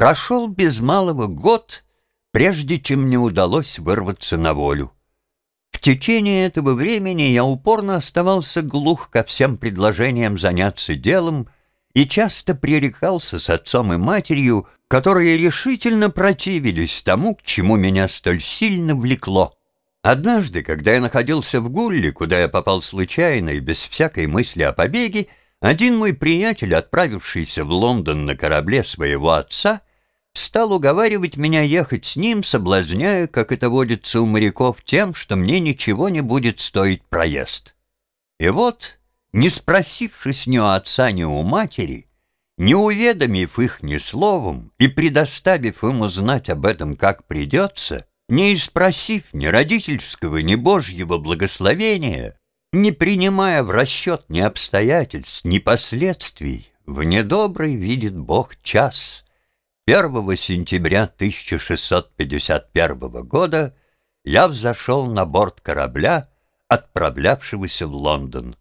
Прошел без малого год, прежде чем мне удалось вырваться на волю. В течение этого времени я упорно оставался глух ко всем предложениям заняться делом и часто пререкался с отцом и матерью, которые решительно противились тому, к чему меня столь сильно влекло. Однажды, когда я находился в Гулле, куда я попал случайно и без всякой мысли о побеге, один мой приятель, отправившийся в Лондон на корабле своего отца, стал уговаривать меня ехать с ним, соблазняя, как это водится у моряков, тем, что мне ничего не будет стоить проезд. И вот, не спросившись ни у отца, ни у матери, не уведомив их ни словом и предоставив им узнать об этом как придется, не испросив ни родительского, ни божьего благословения, не принимая в расчет ни обстоятельств, ни последствий, в недобрый видит Бог час. 1 сентября 1651 года я взошел на борт корабля, отправлявшегося в Лондон.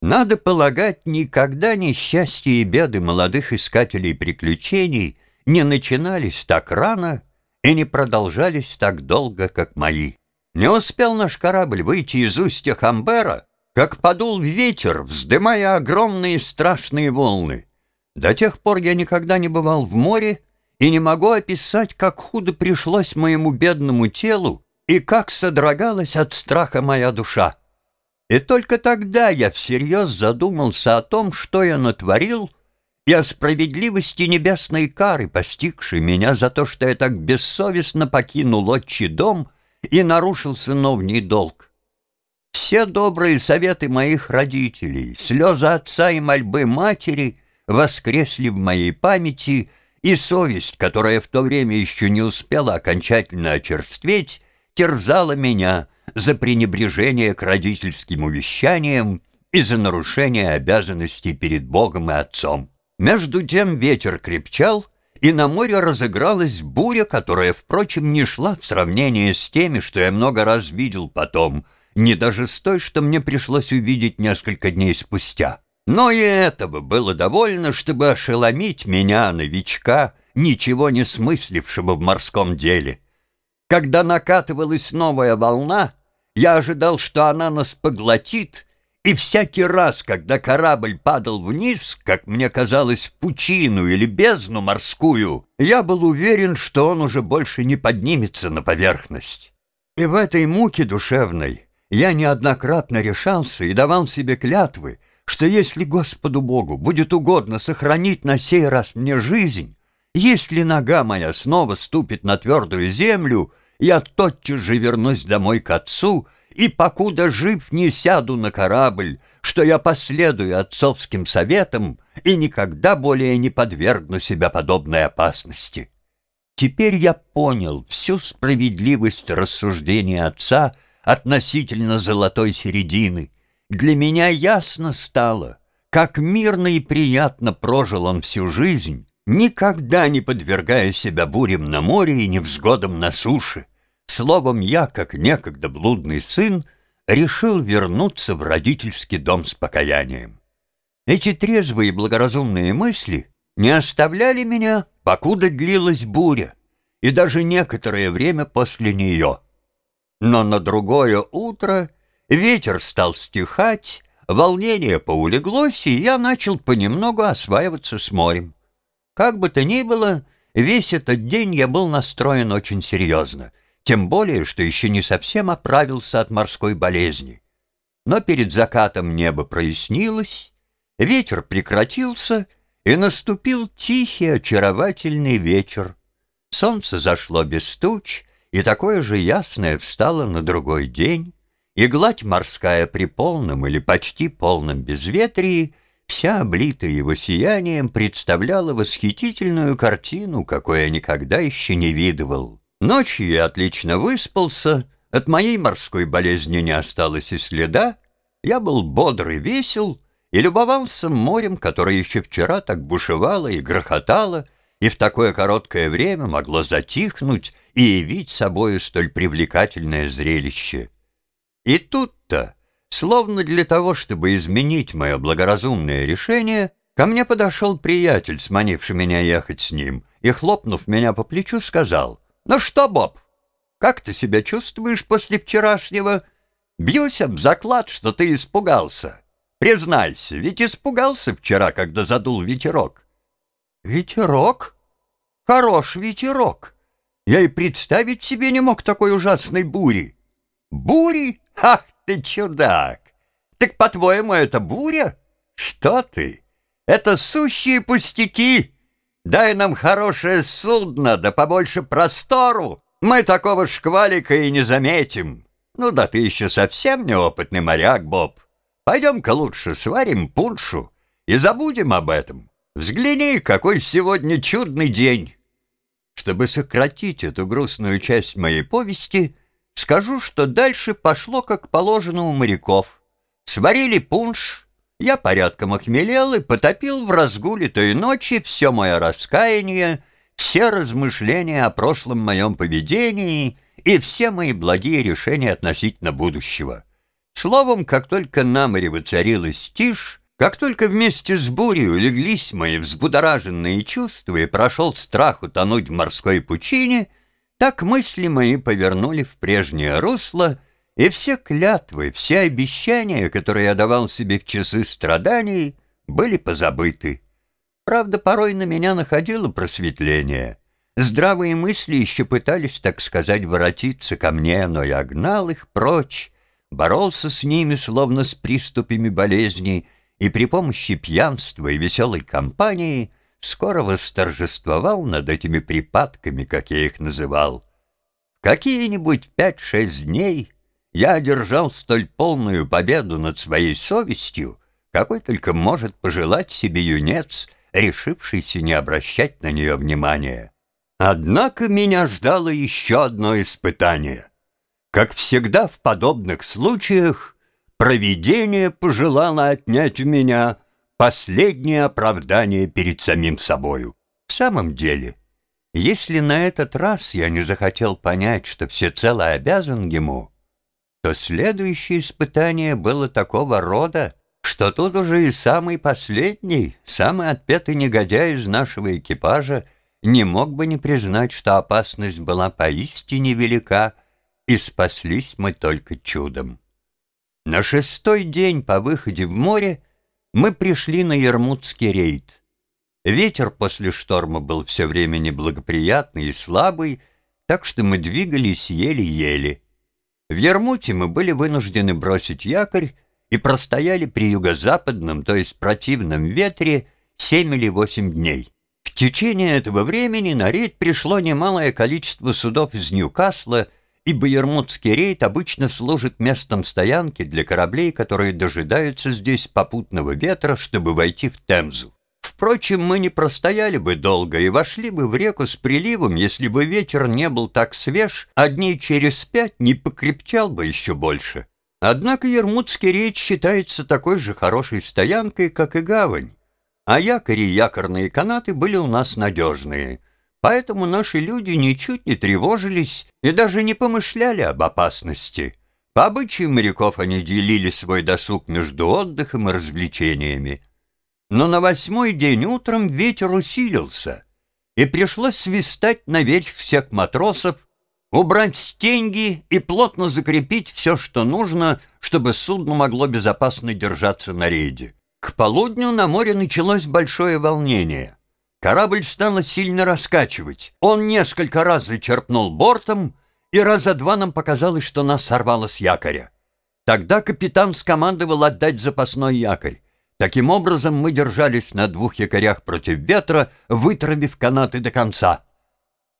Надо полагать, никогда несчастья и беды молодых искателей приключений не начинались так рано и не продолжались так долго, как мои. Не успел наш корабль выйти из устья Хамбера, как подул ветер, вздымая огромные страшные волны. До тех пор я никогда не бывал в море и не могу описать, как худо пришлось моему бедному телу и как содрогалась от страха моя душа. И только тогда я всерьез задумался о том, что я натворил, и о справедливости небесной кары, постигшей меня за то, что я так бессовестно покинул отчий дом — и нарушил сыновний долг. Все добрые советы моих родителей, слезы отца и мольбы матери воскресли в моей памяти, и совесть, которая в то время еще не успела окончательно очерстветь, терзала меня за пренебрежение к родительским увещаниям и за нарушение обязанностей перед Богом и Отцом. Между тем ветер крепчал, и на море разыгралась буря, которая, впрочем, не шла в сравнении с теми, что я много раз видел потом, не даже с той, что мне пришлось увидеть несколько дней спустя. Но и этого было довольно, чтобы ошеломить меня, новичка, ничего не смыслившего в морском деле. Когда накатывалась новая волна, я ожидал, что она нас поглотит — и всякий раз, когда корабль падал вниз, как мне казалось, в пучину или бездну морскую, я был уверен, что он уже больше не поднимется на поверхность. И в этой муке душевной я неоднократно решался и давал себе клятвы, что если Господу Богу будет угодно сохранить на сей раз мне жизнь, если нога моя снова ступит на твердую землю, я тотчас же вернусь домой к отцу — и покуда жив не сяду на корабль, что я последую отцовским советам и никогда более не подвергну себя подобной опасности. Теперь я понял всю справедливость рассуждения отца относительно золотой середины. Для меня ясно стало, как мирно и приятно прожил он всю жизнь, никогда не подвергая себя бурям на море и невзгодам на суше. Словом, я, как некогда блудный сын, решил вернуться в родительский дом с покаянием. Эти трезвые и благоразумные мысли не оставляли меня, покуда длилась буря, и даже некоторое время после нее. Но на другое утро ветер стал стихать, волнение поулеглось, и я начал понемногу осваиваться с морем. Как бы то ни было, весь этот день я был настроен очень серьезно — тем более, что еще не совсем оправился от морской болезни. Но перед закатом небо прояснилось, ветер прекратился, и наступил тихий, очаровательный вечер. Солнце зашло без туч, и такое же ясное встало на другой день, и гладь морская при полном или почти полном безветрии, вся облитая его сиянием, представляла восхитительную картину, какой я никогда еще не видывал. Ночью я отлично выспался, от моей морской болезни не осталось и следа, я был бодрый, весел и любовался морем, которое еще вчера так бушевало и грохотало, и в такое короткое время могло затихнуть и явить собою столь привлекательное зрелище. И тут-то, словно для того, чтобы изменить мое благоразумное решение, ко мне подошел приятель, сманивший меня ехать с ним, и, хлопнув меня по плечу, сказал, «Ну что, Боб, как ты себя чувствуешь после вчерашнего? Бьюсь об заклад, что ты испугался. Признайся, ведь испугался вчера, когда задул ветерок». «Ветерок? Хорош ветерок. Я и представить себе не мог такой ужасной бури». «Бури? Ах ты чудак! Так, по-твоему, это буря? Что ты? Это сущие пустяки!» Дай нам хорошее судно, да побольше простору. Мы такого шквалика и не заметим. Ну да ты еще совсем неопытный моряк, Боб. Пойдем-ка лучше сварим пуншу и забудем об этом. Взгляни, какой сегодня чудный день. Чтобы сократить эту грустную часть моей повести, скажу, что дальше пошло, как положено у моряков. Сварили пунш, я порядком охмелел и потопил в разгуле той ночи все мое раскаяние, все размышления о прошлом моем поведении и все мои благие решения относительно будущего. Словом, как только на море воцарилась тишь, как только вместе с бурей улеглись мои взбудораженные чувства и прошел страх утонуть в морской пучине, так мысли мои повернули в прежнее русло — и все клятвы, все обещания, которые я давал себе в часы страданий, были позабыты. Правда, порой на меня находило просветление. Здравые мысли еще пытались, так сказать, воротиться ко мне, но я гнал их прочь, боролся с ними, словно с приступами болезни, и при помощи пьянства и веселой компании скоро восторжествовал над этими припадками, как я их называл. Какие-нибудь пять-шесть дней — я одержал столь полную победу над своей совестью, какой только может пожелать себе юнец, решившийся не обращать на нее внимания. Однако меня ждало еще одно испытание. Как всегда в подобных случаях, провидение пожелало отнять у меня последнее оправдание перед самим собою. В самом деле, если на этот раз я не захотел понять, что всецело обязан ему, то следующее испытание было такого рода, что тут уже и самый последний, самый отпетый негодяй из нашего экипажа не мог бы не признать, что опасность была поистине велика, и спаслись мы только чудом. На шестой день по выходе в море мы пришли на Ермутский рейд. Ветер после шторма был все время неблагоприятный и слабый, так что мы двигались еле-еле. В Ермуте мы были вынуждены бросить якорь и простояли при юго-западном, то есть противном ветре, семь или восемь дней. В течение этого времени на рейд пришло немалое количество судов из Ньюкасла, ибо Ермутский рейд обычно служит местом стоянки для кораблей, которые дожидаются здесь попутного ветра, чтобы войти в Темзу. Впрочем, мы не простояли бы долго и вошли бы в реку с приливом, если бы ветер не был так свеж, а дней через пять не покрепчал бы еще больше. Однако Ермутский рейд считается такой же хорошей стоянкой, как и гавань. А якори и якорные канаты были у нас надежные. Поэтому наши люди ничуть не тревожились и даже не помышляли об опасности. По обычаю моряков они делили свой досуг между отдыхом и развлечениями. Но на восьмой день утром ветер усилился, и пришлось свистать наверх всех матросов, убрать стенги и плотно закрепить все, что нужно, чтобы судно могло безопасно держаться на рейде. К полудню на море началось большое волнение. Корабль стало сильно раскачивать. Он несколько раз зачерпнул бортом, и раза два нам показалось, что нас сорвало с якоря. Тогда капитан скомандовал отдать запасной якорь. Таким образом, мы держались на двух якорях против ветра, вытравив канаты до конца.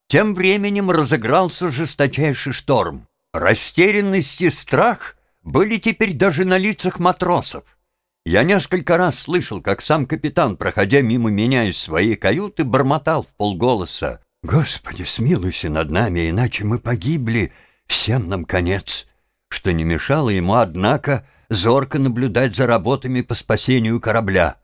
Тем временем разыгрался жесточайший шторм. Растерянность и страх были теперь даже на лицах матросов. Я несколько раз слышал, как сам капитан, проходя мимо меня из своей каюты, бормотал в полголоса. «Господи, смилуйся над нами, иначе мы погибли, всем нам конец», что не мешало ему, однако, зорко наблюдать за работами по спасению корабля.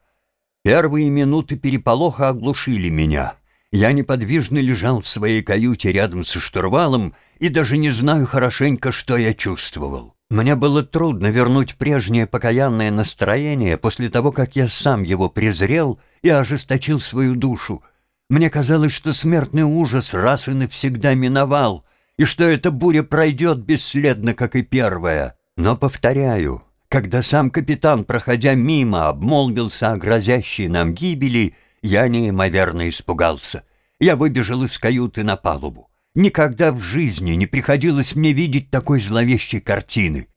Первые минуты переполоха оглушили меня. Я неподвижно лежал в своей каюте рядом со штурвалом и даже не знаю хорошенько, что я чувствовал. Мне было трудно вернуть прежнее покаянное настроение после того, как я сам его презрел и ожесточил свою душу. Мне казалось, что смертный ужас раз и навсегда миновал, и что эта буря пройдет бесследно, как и первая. Но, повторяю, когда сам капитан, проходя мимо, обмолвился о грозящей нам гибели, я неимоверно испугался. Я выбежал из каюты на палубу. Никогда в жизни не приходилось мне видеть такой зловещей картины.